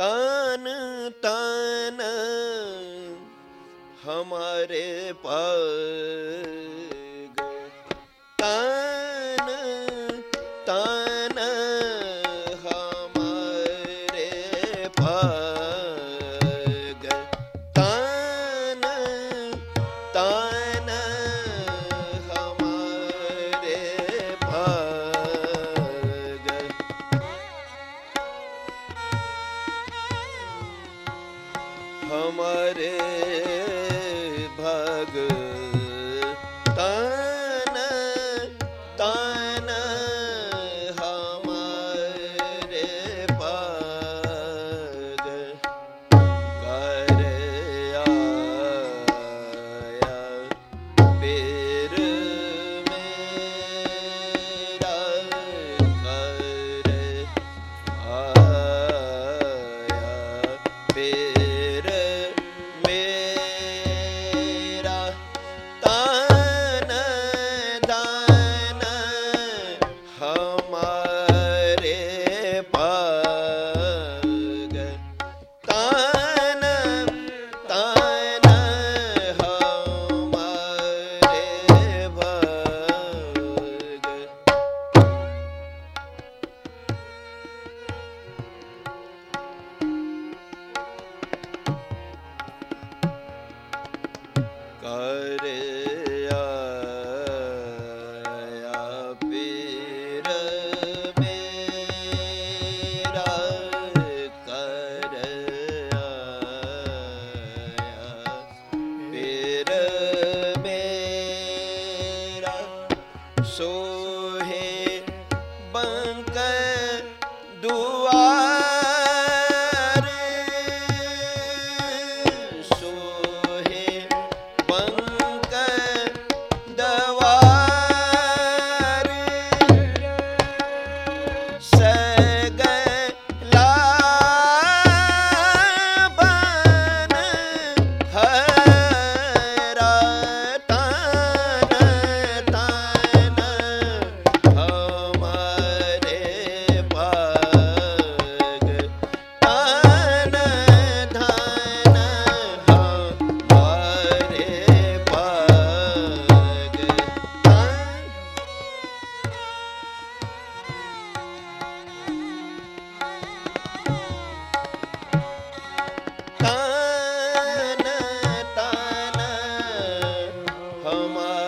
ਤਨ ਤਨ ਹਮਾਰੇ ਪਾਸ ਕਰਿਆ ਪੀਰ ਕਰਿਆ ਪੀਰ ਸੋ Amar.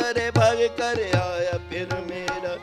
ਹਮਾਰੇ ਭਗ ਕਰ ਆਇਆ ਫਿਰ ਮੇਰਾ